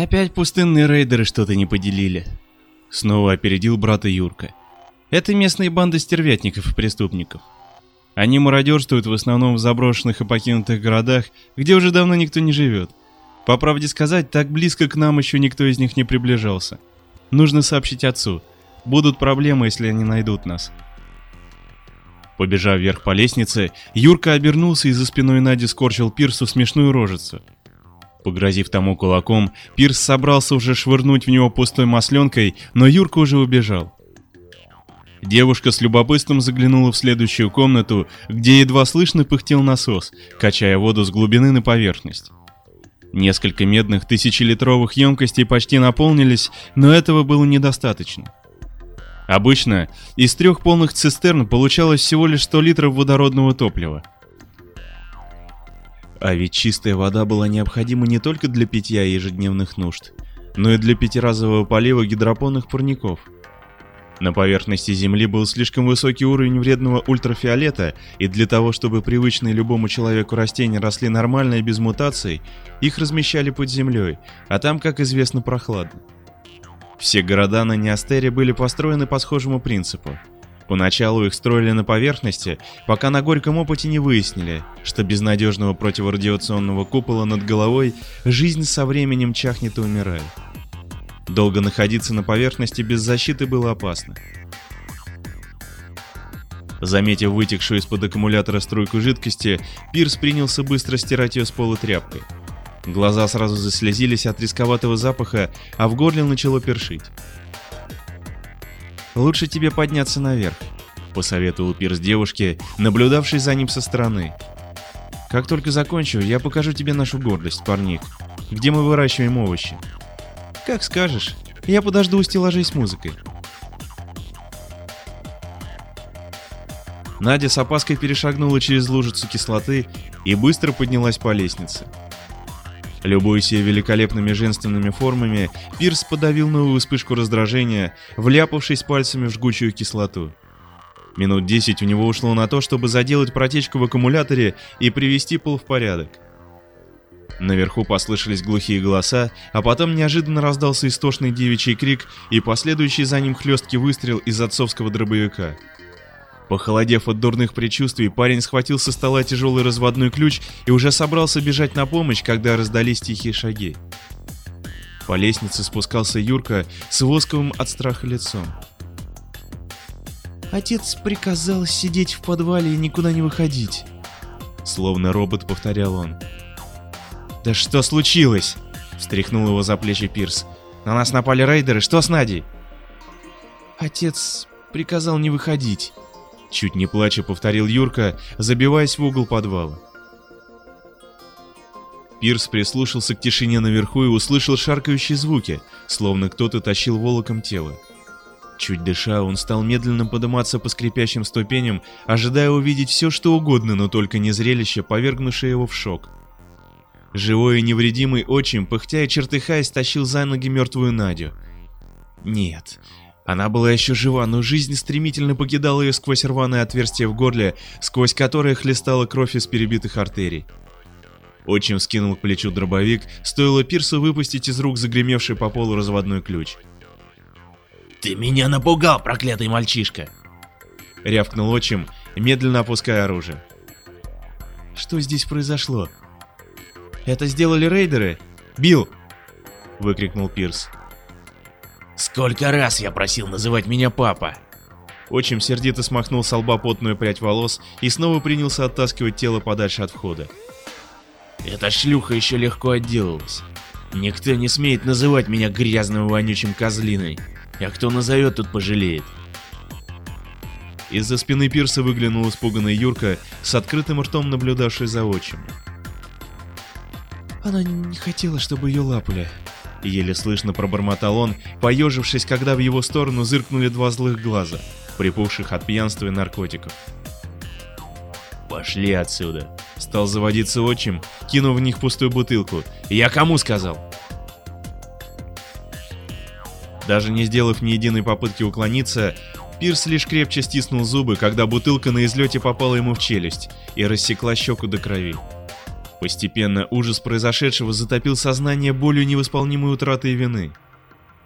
Опять пустынные рейдеры что-то не поделили. Снова опередил брата Юрка. Это местные банды стервятников и преступников. Они мародерствуют в основном в заброшенных и покинутых городах, где уже давно никто не живет. По правде сказать, так близко к нам еще никто из них не приближался. Нужно сообщить отцу. Будут проблемы, если они найдут нас. Побежав вверх по лестнице, Юрка обернулся и за спиной Нади скорчил Пирсу смешную рожицу. Погрозив тому кулаком, Пирс собрался уже швырнуть в него пустой масленкой, но Юрка уже убежал. Девушка с любопытством заглянула в следующую комнату, где едва слышно пыхтел насос, качая воду с глубины на поверхность. Несколько медных тысячелитровых емкостей почти наполнились, но этого было недостаточно. Обычно из трех полных цистерн получалось всего лишь 100 литров водородного топлива. А ведь чистая вода была необходима не только для питья и ежедневных нужд, но и для пятиразового полива гидропонных парников. На поверхности Земли был слишком высокий уровень вредного ультрафиолета, и для того, чтобы привычные любому человеку растения росли нормально и без мутаций, их размещали под землей, а там, как известно, прохладно. Все города на Неостере были построены по схожему принципу. Поначалу их строили на поверхности, пока на горьком опыте не выяснили, что без надежного противорадиационного купола над головой жизнь со временем чахнет и умирает. Долго находиться на поверхности без защиты было опасно. Заметив вытекшую из-под аккумулятора струйку жидкости, Пирс принялся быстро стирать ее с пола тряпкой. Глаза сразу заслезились от рисковатого запаха, а в горле начало першить. «Лучше тебе подняться наверх», — посоветовал Пирс девушке, наблюдавшей за ним со стороны. «Как только закончу, я покажу тебе нашу гордость, парник, где мы выращиваем овощи». «Как скажешь. Я подожду у стеллажей с музыкой». Надя с опаской перешагнула через лужицу кислоты и быстро поднялась по лестнице. Любуясь ее великолепными женственными формами, Пирс подавил новую вспышку раздражения, вляпавшись пальцами в жгучую кислоту. Минут десять у него ушло на то, чтобы заделать протечку в аккумуляторе и привести пол в порядок. Наверху послышались глухие голоса, а потом неожиданно раздался истошный девичий крик и последующий за ним хлесткий выстрел из отцовского дробовика. Похолодев от дурных предчувствий, парень схватил со стола тяжелый разводной ключ и уже собрался бежать на помощь, когда раздались тихие шаги. По лестнице спускался Юрка с восковым от страха лицом. «Отец приказал сидеть в подвале и никуда не выходить», — словно робот повторял он. «Да что случилось?» — встряхнул его за плечи Пирс. «На нас напали рейдеры, что с Надей?» «Отец приказал не выходить», Чуть не плача повторил Юрка, забиваясь в угол подвала. Пирс прислушался к тишине наверху и услышал шаркающие звуки, словно кто-то тащил волоком тело. Чуть дыша, он стал медленно подниматься по скрипящим ступеням, ожидая увидеть все, что угодно, но только не зрелище, повергнувшее его в шок. Живой и невредимый отчим, пыхтя и чертыхаясь, тащил за ноги мертвую Надю. Нет, она была еще жива, но жизнь стремительно покидала ее сквозь рваное отверстие в горле, сквозь которое хлестала кровь из перебитых артерий. Отчим скинул к плечу дробовик, стоило Пирсу выпустить из рук загремевший по полу разводной ключ. «Ты меня напугал, проклятый мальчишка!» — рявкнул отчим, медленно опуская оружие. «Что здесь произошло? Это сделали рейдеры? Билл!» — выкрикнул Пирс. Сколько раз я просил называть меня папа? Отчим сердито смахнул с лба потную прядь волос и снова принялся оттаскивать тело подальше от входа. Эта шлюха еще легко отделалась. Никто не смеет называть меня грязным вонючим козлиной. А кто назовет, тут пожалеет. Из-за спины Пирса выглянул испуганный Юрка, с открытым ртом наблюдавший за отчимом. Она не хотела, чтобы ее лапали, Еле слышно пробормотал он, поежившись, когда в его сторону зыркнули два злых глаза, припухших от пьянства и наркотиков. «Пошли отсюда!» Стал заводиться отчим, кинув в них пустую бутылку. «Я кому сказал?» Даже не сделав ни единой попытки уклониться, Пирс лишь крепче стиснул зубы, когда бутылка на излете попала ему в челюсть и рассекла щеку до крови. Постепенно ужас произошедшего затопил сознание болью невосполнимой утраты и вины.